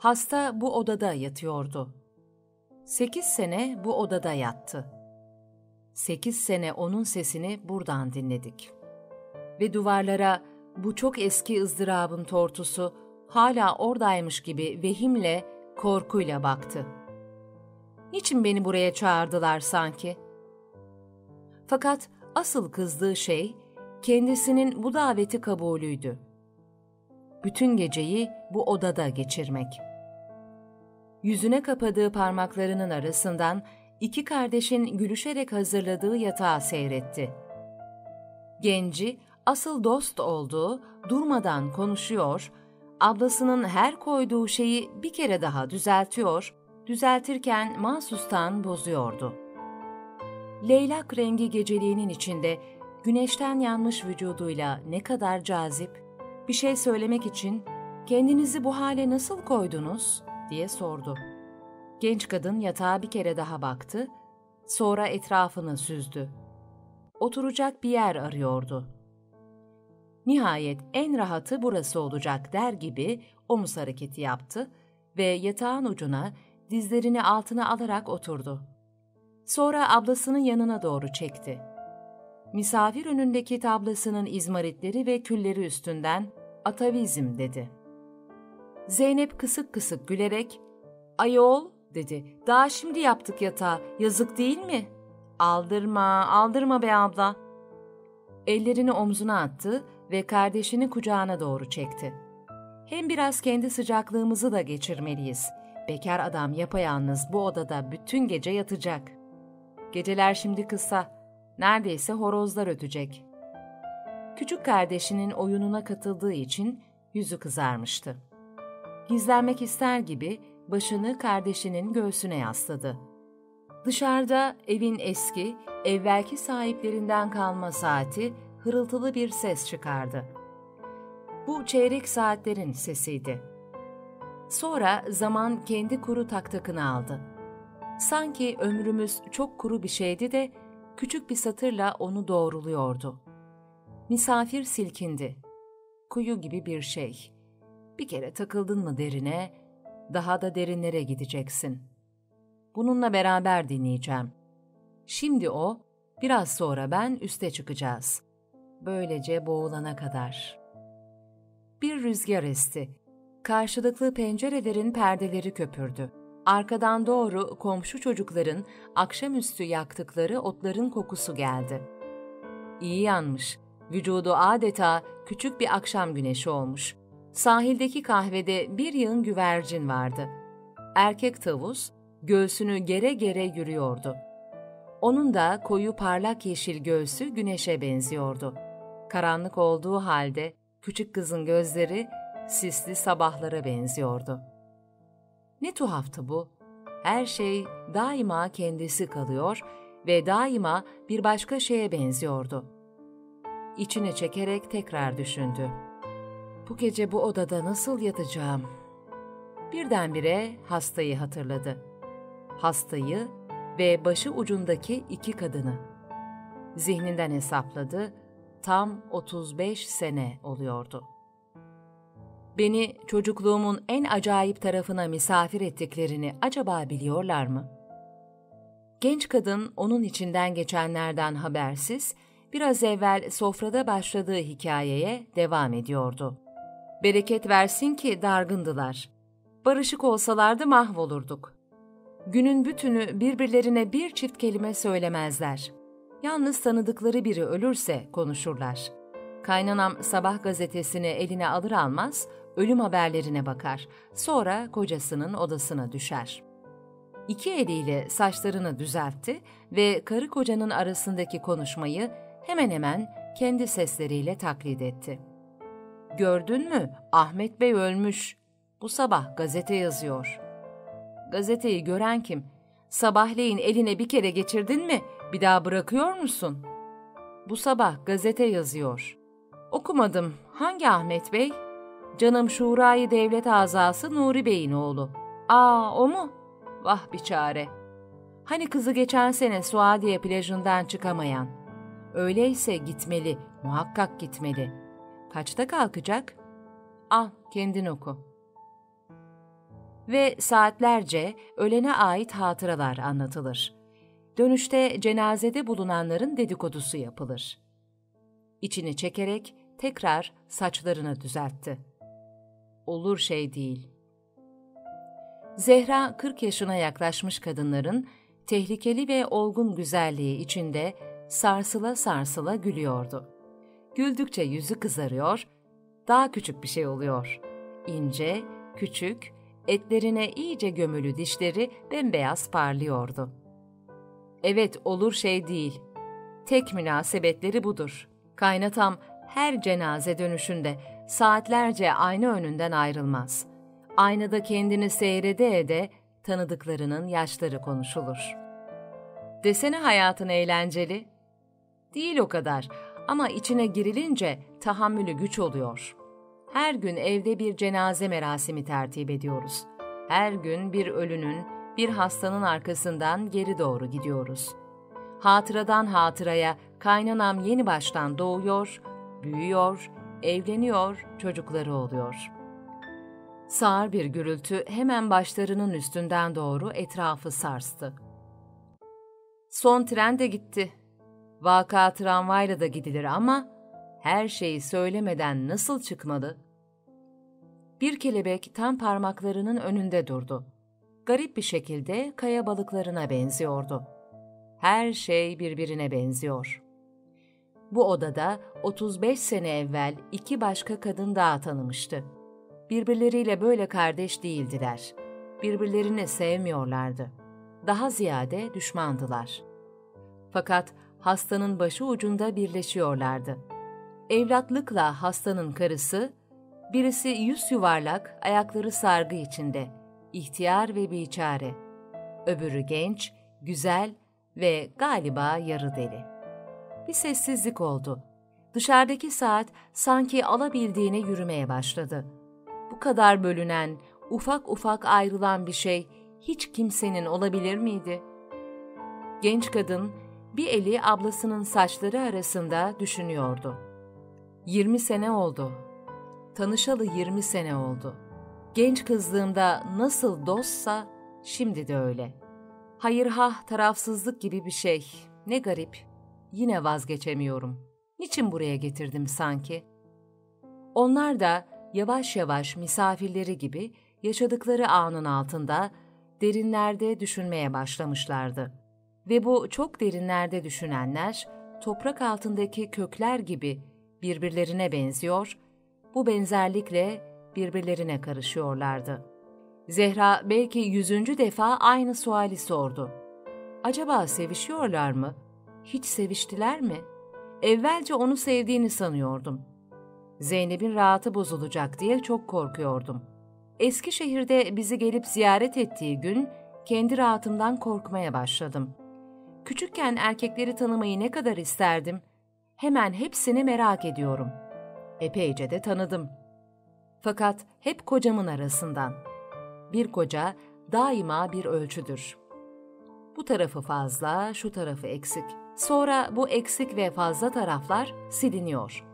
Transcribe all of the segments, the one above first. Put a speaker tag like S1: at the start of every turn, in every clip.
S1: Hasta bu odada yatıyordu. Sekiz sene bu odada yattı. Sekiz sene onun sesini buradan dinledik. Ve duvarlara bu çok eski ızdırabın tortusu hala oradaymış gibi vehimle, korkuyla baktı. Niçin beni buraya çağırdılar sanki? Fakat asıl kızdığı şey kendisinin bu daveti kabulüydü. Bütün geceyi bu odada geçirmek. Yüzüne kapadığı parmaklarının arasından iki kardeşin gülüşerek hazırladığı yatağı seyretti. Genci asıl dost olduğu durmadan konuşuyor, ablasının her koyduğu şeyi bir kere daha düzeltiyor, düzeltirken mahsustan bozuyordu. Leylak rengi geceliğinin içinde güneşten yanmış vücuduyla ne kadar cazip, bir şey söylemek için kendinizi bu hale nasıl koydunuz diye sordu. Genç kadın yatağa bir kere daha baktı, sonra etrafını süzdü. Oturacak bir yer arıyordu. Nihayet en rahatı burası olacak der gibi omuz hareketi yaptı ve yatağın ucuna dizlerini altına alarak oturdu. Sonra ablasının yanına doğru çekti. Misafir önündeki tablasının izmaritleri ve külleri üstünden atavizm dedi. Zeynep kısık kısık gülerek, ayol dedi, daha şimdi yaptık yatağı, yazık değil mi? Aldırma, aldırma be abla. Ellerini omzuna attı ve kardeşini kucağına doğru çekti. Hem biraz kendi sıcaklığımızı da geçirmeliyiz. Bekar adam yapayalnız bu odada bütün gece yatacak. Geceler şimdi kısa, neredeyse horozlar ötecek. Küçük kardeşinin oyununa katıldığı için yüzü kızarmıştı. Gizlenmek ister gibi başını kardeşinin göğsüne yasladı. Dışarıda evin eski, evvelki sahiplerinden kalma saati hırıltılı bir ses çıkardı. Bu çeyrek saatlerin sesiydi. Sonra zaman kendi kuru taktakını aldı. Sanki ömrümüz çok kuru bir şeydi de küçük bir satırla onu doğruluyordu. Misafir silkindi. Kuyu gibi bir şey. Bir kere takıldın mı derine, daha da derinlere gideceksin. Bununla beraber dinleyeceğim. Şimdi o, biraz sonra ben üste çıkacağız. Böylece boğulana kadar. Bir rüzgar esti. Karşılıklı pencerelerin perdeleri köpürdü. Arkadan doğru komşu çocukların akşamüstü yaktıkları otların kokusu geldi. İyi yanmış. Vücudu adeta küçük bir akşam güneşi olmuş. Sahildeki kahvede bir yığın güvercin vardı. Erkek tavus göğsünü gere gere yürüyordu. Onun da koyu parlak yeşil göğsü güneşe benziyordu. Karanlık olduğu halde küçük kızın gözleri sisli sabahlara benziyordu. Ne tuhaftı bu. Her şey daima kendisi kalıyor ve daima bir başka şeye benziyordu. İçine çekerek tekrar düşündü. Bu gece bu odada nasıl yatacağım? Birdenbire hastayı hatırladı. Hastayı ve başı ucundaki iki kadını. Zihninden hesapladı, tam 35 sene oluyordu. Beni çocukluğumun en acayip tarafına misafir ettiklerini acaba biliyorlar mı? Genç kadın onun içinden geçenlerden habersiz, biraz evvel sofrada başladığı hikayeye devam ediyordu. Bereket versin ki dargındılar. Barışık olsalardı mahvolurduk. Günün bütünü birbirlerine bir çift kelime söylemezler. Yalnız tanıdıkları biri ölürse konuşurlar. Kaynanam sabah gazetesini eline alır almaz ölüm haberlerine bakar. Sonra kocasının odasına düşer. İki eliyle saçlarını düzeltti ve karı kocanın arasındaki konuşmayı hemen hemen kendi sesleriyle taklit etti. Gördün mü? Ahmet Bey ölmüş. Bu sabah gazete yazıyor. Gazeteyi gören kim? Sabahleyin eline bir kere geçirdin mi? Bir daha bırakıyor musun? Bu sabah gazete yazıyor. Okumadım. Hangi Ahmet Bey? Canım Şurayı Devlet Azası Nuri Bey'in oğlu. Aa o mu? Vah bir çare. Hani kızı geçen sene Suadiye plajından çıkamayan. Öyleyse gitmeli, muhakkak gitmeli. Kaçta kalkacak? Al, kendin oku. ve saatlerce ölene ait hatıralar anlatılır. Dönüşte cenazede bulunanların dedikodusu yapılır. İçini çekerek tekrar saçlarını düzeltti. Olur şey değil. Zehra 40 yaşına yaklaşmış kadınların tehlikeli ve olgun güzelliği içinde sarsıla sarsıla gülüyordu. Güldükçe yüzü kızarıyor, daha küçük bir şey oluyor. İnce, küçük, etlerine iyice gömülü dişleri bembeyaz parlıyordu. Evet olur şey değil. Tek münasebetleri budur. Kaynatam her cenaze dönüşünde saatlerce ayna önünden ayrılmaz. Aynada kendini seyrede ede tanıdıklarının yaşları konuşulur. Desene hayatın eğlenceli. Değil o kadar ama içine girilince tahammülü güç oluyor. Her gün evde bir cenaze merasimi tertip ediyoruz. Her gün bir ölünün, bir hastanın arkasından geri doğru gidiyoruz. Hatıradan hatıraya kaynanam yeni baştan doğuyor, büyüyor, evleniyor, çocukları oluyor. Sağır bir gürültü hemen başlarının üstünden doğru etrafı sarstı. Son tren de gitti. Vaka tramvayla da gidilir ama her şeyi söylemeden nasıl çıkmalı? Bir kelebek tam parmaklarının önünde durdu. Garip bir şekilde kaya balıklarına benziyordu. Her şey birbirine benziyor. Bu odada 35 sene evvel iki başka kadın daha tanımıştı. Birbirleriyle böyle kardeş değildiler. Birbirlerini sevmiyorlardı. Daha ziyade düşmandılar. Fakat hastanın başı ucunda birleşiyorlardı. Evlatlıkla hastanın karısı, birisi yüz yuvarlak, ayakları sargı içinde, ihtiyar ve biçare. Öbürü genç, güzel ve galiba yarı deli. Bir sessizlik oldu. Dışarıdaki saat sanki alabildiğine yürümeye başladı. Bu kadar bölünen, ufak ufak ayrılan bir şey hiç kimsenin olabilir miydi? Genç kadın bir eli ablasının saçları arasında düşünüyordu. 20 sene oldu. Tanışalı 20 sene oldu. Genç kızlığımda nasıl dostsa şimdi de öyle. Hayır ha tarafsızlık gibi bir şey. Ne garip. Yine vazgeçemiyorum. Niçin buraya getirdim sanki? Onlar da yavaş yavaş misafirleri gibi yaşadıkları anın altında derinlerde düşünmeye başlamışlardı. Ve bu çok derinlerde düşünenler, toprak altındaki kökler gibi birbirlerine benziyor, bu benzerlikle birbirlerine karışıyorlardı. Zehra belki yüzüncü defa aynı suali sordu. Acaba sevişiyorlar mı? Hiç seviştiler mi? Evvelce onu sevdiğini sanıyordum. Zeynep'in rahatı bozulacak diye çok korkuyordum. Eskişehir'de bizi gelip ziyaret ettiği gün kendi rahatımdan korkmaya başladım. Küçükken erkekleri tanımayı ne kadar isterdim. Hemen hepsini merak ediyorum. Epeyce de tanıdım. Fakat hep kocamın arasından. Bir koca daima bir ölçüdür. Bu tarafı fazla, şu tarafı eksik. Sonra bu eksik ve fazla taraflar siliniyor.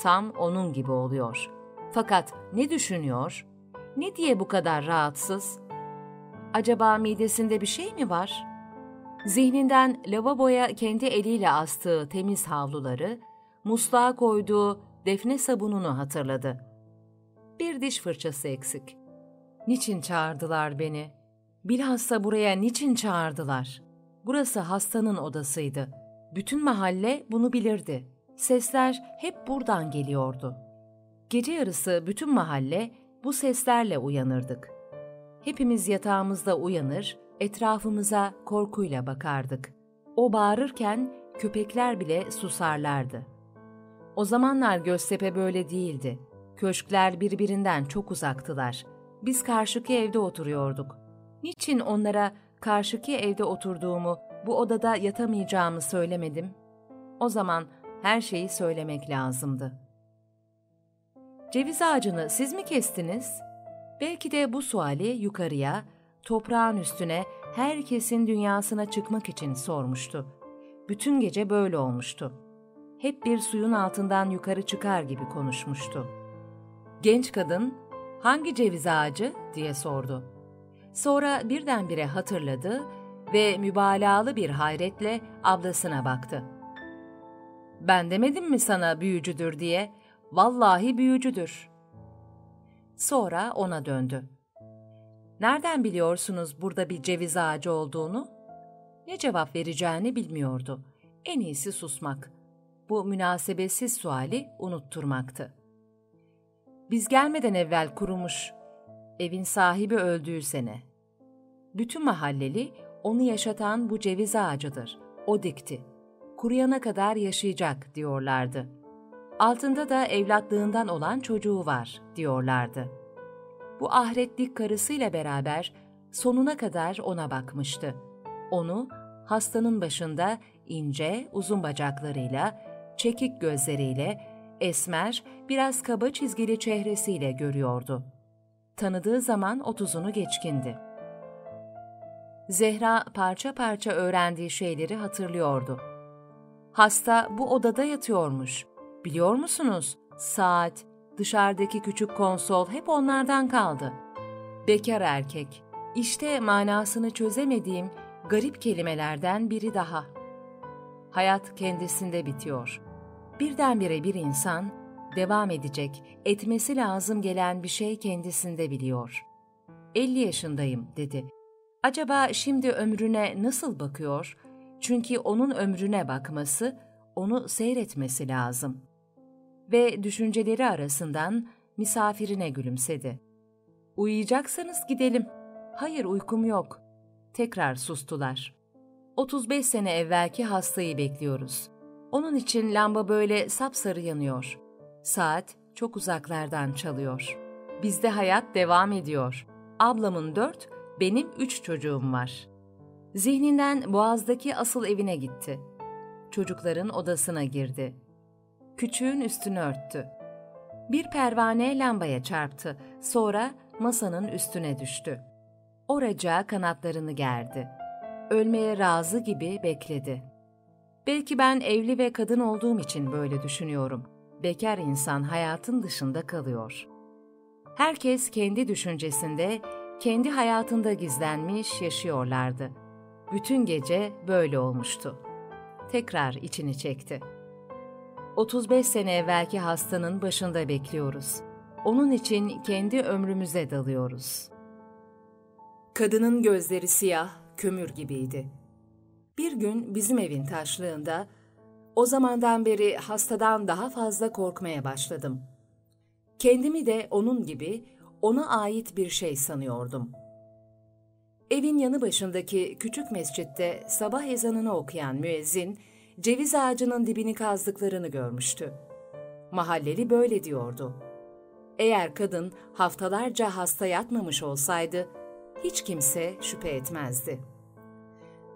S1: Tam onun gibi oluyor. Fakat ne düşünüyor? Ne diye bu kadar rahatsız? Acaba midesinde bir şey mi var?'' Zihninden lavaboya kendi eliyle astığı temiz havluları, musluğa koyduğu defne sabununu hatırladı. Bir diş fırçası eksik. Niçin çağırdılar beni? Bilhassa buraya niçin çağırdılar? Burası hastanın odasıydı. Bütün mahalle bunu bilirdi. Sesler hep buradan geliyordu. Gece yarısı bütün mahalle bu seslerle uyanırdık. Hepimiz yatağımızda uyanır, etrafımıza korkuyla bakardık. O bağırırken köpekler bile susarlardı. O zamanlar Göztepe böyle değildi. Köşkler birbirinden çok uzaktılar. Biz karşıki evde oturuyorduk. Niçin onlara karşıki evde oturduğumu, bu odada yatamayacağımı söylemedim? O zaman her şeyi söylemek lazımdı. Ceviz ağacını siz mi kestiniz? Belki de bu suali yukarıya, toprağın üstüne herkesin dünyasına çıkmak için sormuştu. Bütün gece böyle olmuştu. Hep bir suyun altından yukarı çıkar gibi konuşmuştu. Genç kadın, hangi ceviz ağacı diye sordu. Sonra birdenbire hatırladı ve mübalağalı bir hayretle ablasına baktı. Ben demedim mi sana büyücüdür diye? Vallahi büyücüdür. Sonra ona döndü. Nereden biliyorsunuz burada bir ceviz ağacı olduğunu? Ne cevap vereceğini bilmiyordu. En iyisi susmak. Bu münasebetsiz suali unutturmaktı. Biz gelmeden evvel kurumuş. Evin sahibi öldüğü sene. Bütün mahalleli onu yaşatan bu ceviz ağacıdır. O dikti. Kuruyana kadar yaşayacak diyorlardı. Altında da evlatlığından olan çocuğu var diyorlardı. Bu ahretlik karısıyla beraber sonuna kadar ona bakmıştı. Onu hastanın başında ince, uzun bacaklarıyla, çekik gözleriyle, esmer, biraz kaba çizgili çehresiyle görüyordu. Tanıdığı zaman otuzunu geçkindi. Zehra parça parça öğrendiği şeyleri hatırlıyordu. Hasta bu odada yatıyormuş. Biliyor musunuz? Saat, dışarıdaki küçük konsol hep onlardan kaldı. Bekar erkek. İşte manasını çözemediğim garip kelimelerden biri daha. Hayat kendisinde bitiyor. Birdenbire bir insan, devam edecek, etmesi lazım gelen bir şey kendisinde biliyor. 50 yaşındayım, dedi. Acaba şimdi ömrüne nasıl bakıyor? Çünkü onun ömrüne bakması, onu seyretmesi lazım. Ve düşünceleri arasından misafirine gülümsedi. Uyuyacaksanız gidelim. Hayır uykum yok. Tekrar sustular. 35 sene evvelki hastayı bekliyoruz. Onun için lamba böyle sapsarı yanıyor. Saat çok uzaklardan çalıyor. Bizde hayat devam ediyor. Ablamın dört, benim üç çocuğum var. Zihninden Boğaz'daki asıl evine gitti. Çocukların odasına girdi. Küçüğün üstünü örttü. Bir pervane lambaya çarptı, sonra masanın üstüne düştü. Oraca kanatlarını gerdi. Ölmeye razı gibi bekledi. Belki ben evli ve kadın olduğum için böyle düşünüyorum. Bekar insan hayatın dışında kalıyor. Herkes kendi düşüncesinde, kendi hayatında gizlenmiş yaşıyorlardı. Bütün gece böyle olmuştu. Tekrar içini çekti. 35 sene evvelki hastanın başında bekliyoruz. Onun için kendi ömrümüze dalıyoruz. Kadının gözleri siyah, kömür gibiydi. Bir gün bizim evin taşlığında, o zamandan beri hastadan daha fazla korkmaya başladım. Kendimi de onun gibi ona ait bir şey sanıyordum. Evin yanı başındaki küçük mescitte sabah ezanını okuyan müezzin, ceviz ağacının dibini kazdıklarını görmüştü. Mahalleli böyle diyordu. Eğer kadın haftalarca hasta yatmamış olsaydı, hiç kimse şüphe etmezdi.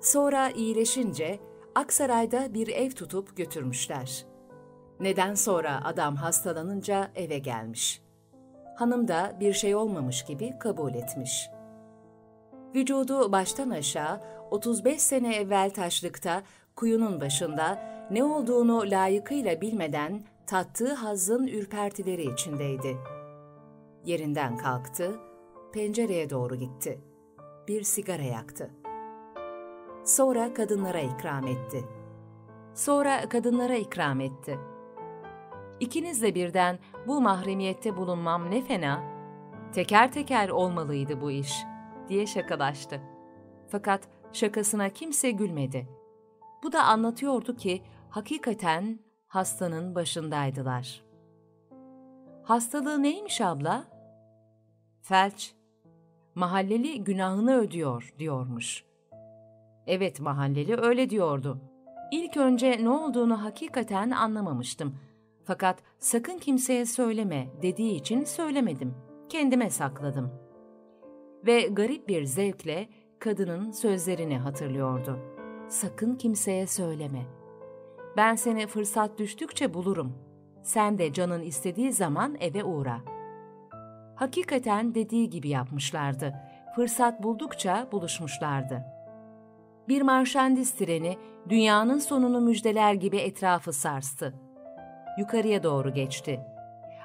S1: Sonra iyileşince Aksaray'da bir ev tutup götürmüşler. Neden sonra adam hastalanınca eve gelmiş. Hanım da bir şey olmamış gibi kabul etmiş. Vücudu baştan aşağı 35 sene evvel taşlıkta kuyunun başında ne olduğunu layıkıyla bilmeden tattığı hazın ürpertileri içindeydi. Yerinden kalktı, pencereye doğru gitti. Bir sigara yaktı. Sonra kadınlara ikram etti. Sonra kadınlara ikram etti. İkiniz de birden bu mahremiyette bulunmam ne fena. Teker teker olmalıydı bu iş, diye şakalaştı. Fakat şakasına kimse gülmedi. Bu da anlatıyordu ki hakikaten hastanın başındaydılar. Hastalığı neymiş abla? Felç. Mahalleli günahını ödüyor diyormuş. Evet mahalleli öyle diyordu. İlk önce ne olduğunu hakikaten anlamamıştım. Fakat sakın kimseye söyleme dediği için söylemedim. Kendime sakladım. Ve garip bir zevkle kadının sözlerini hatırlıyordu. Sakın kimseye söyleme. Ben seni fırsat düştükçe bulurum. Sen de canın istediği zaman eve uğra. Hakikaten dediği gibi yapmışlardı. Fırsat buldukça buluşmuşlardı. Bir marşandiz treni dünyanın sonunu müjdeler gibi etrafı sarstı. Yukarıya doğru geçti.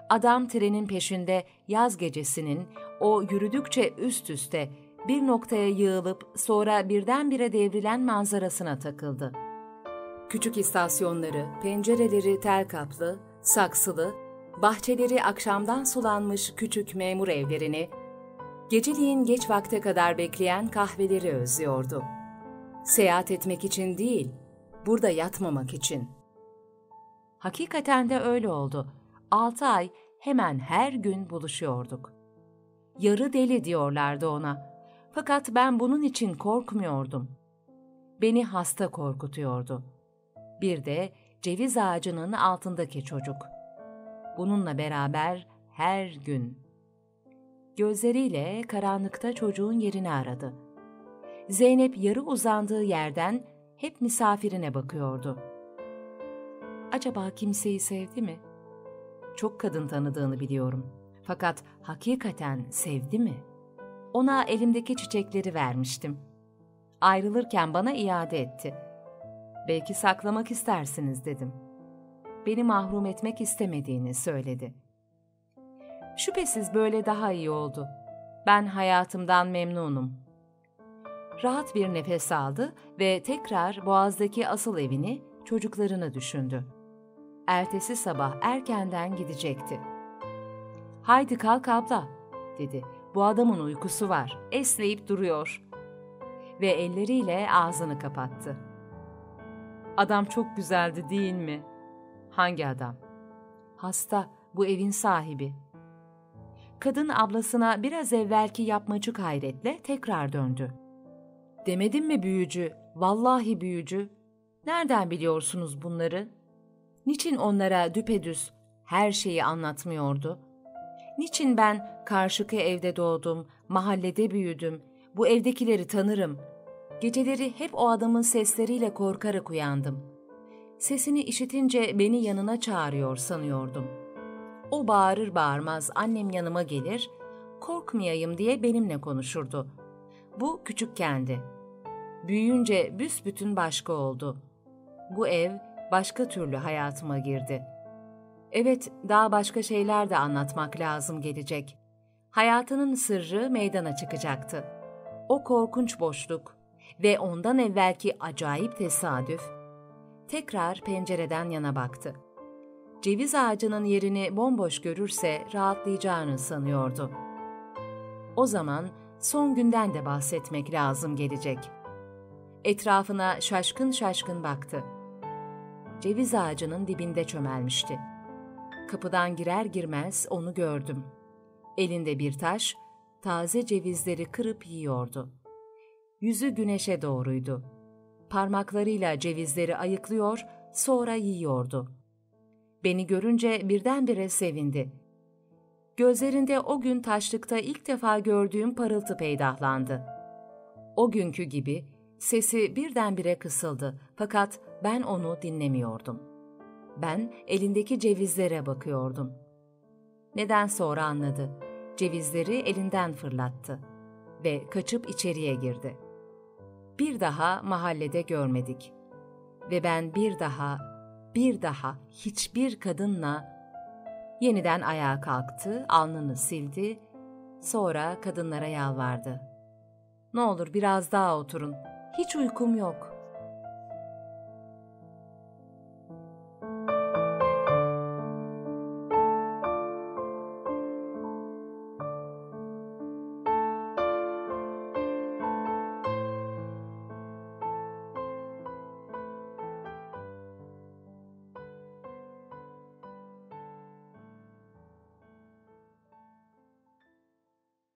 S1: Adam trenin peşinde yaz gecesinin o yürüdükçe üst üste bir noktaya yığılıp sonra birdenbire devrilen manzarasına takıldı. Küçük istasyonları, pencereleri tel kaplı, saksılı, bahçeleri akşamdan sulanmış küçük memur evlerini, geceliğin geç vakte kadar bekleyen kahveleri özlüyordu. Seyahat etmek için değil, burada yatmamak için. Hakikaten de öyle oldu. Altı ay hemen her gün buluşuyorduk. Yarı deli diyorlardı ona. Fakat ben bunun için korkmuyordum. Beni hasta korkutuyordu. Bir de ceviz ağacının altındaki çocuk. Bununla beraber her gün. Gözleriyle karanlıkta çocuğun yerini aradı. Zeynep yarı uzandığı yerden hep misafirine bakıyordu. Acaba kimseyi sevdi mi? Çok kadın tanıdığını biliyorum. Fakat hakikaten sevdi mi? Ona elimdeki çiçekleri vermiştim. Ayrılırken bana iade etti. Belki saklamak istersiniz dedim. Beni mahrum etmek istemediğini söyledi. Şüphesiz böyle daha iyi oldu. Ben hayatımdan memnunum. Rahat bir nefes aldı ve tekrar Boğaz'daki asıl evini, çocuklarını düşündü. Ertesi sabah erkenden gidecekti. ''Haydi kalk abla'' dedi. ''Bu adamın uykusu var, esneyip duruyor.'' Ve elleriyle ağzını kapattı. ''Adam çok güzeldi değil mi?'' ''Hangi adam?'' ''Hasta, bu evin sahibi.'' Kadın ablasına biraz evvelki yapmacık hayretle tekrar döndü. ''Demedim mi büyücü, vallahi büyücü? Nereden biliyorsunuz bunları?'' Niçin onlara düpedüz her şeyi anlatmıyordu? Niçin ben karşıki evde doğdum, mahallede büyüdüm, bu evdekileri tanırım. Geceleri hep o adamın sesleriyle korkarak uyandım. Sesini işitince beni yanına çağırıyor sanıyordum. O bağırır bağırmaz annem yanıma gelir, korkmayayım diye benimle konuşurdu. Bu küçükkendi. Büyüyünce büsbütün başka oldu. Bu ev başka türlü hayatıma girdi. Evet, daha başka şeyler de anlatmak lazım gelecek. Hayatının sırrı meydana çıkacaktı. O korkunç boşluk ve ondan evvelki acayip tesadüf. Tekrar pencereden yana baktı. Ceviz ağacının yerini bomboş görürse rahatlayacağını sanıyordu. O zaman son günden de bahsetmek lazım gelecek. Etrafına şaşkın şaşkın baktı ceviz ağacının dibinde çömelmişti. Kapıdan girer girmez onu gördüm. Elinde bir taş, taze cevizleri kırıp yiyordu. Yüzü güneşe doğruydu. Parmaklarıyla cevizleri ayıklıyor, sonra yiyordu. Beni görünce birdenbire sevindi. Gözlerinde o gün taşlıkta ilk defa gördüğüm parıltı peydahlandı. O günkü gibi sesi birdenbire kısıldı fakat ben onu dinlemiyordum. Ben elindeki cevizlere bakıyordum. Neden sonra anladı. Cevizleri elinden fırlattı ve kaçıp içeriye girdi. Bir daha mahallede görmedik. Ve ben bir daha, bir daha hiçbir kadınla yeniden ayağa kalktı, alnını sildi, sonra kadınlara yalvardı. Ne olur biraz daha oturun, hiç uykum yok.''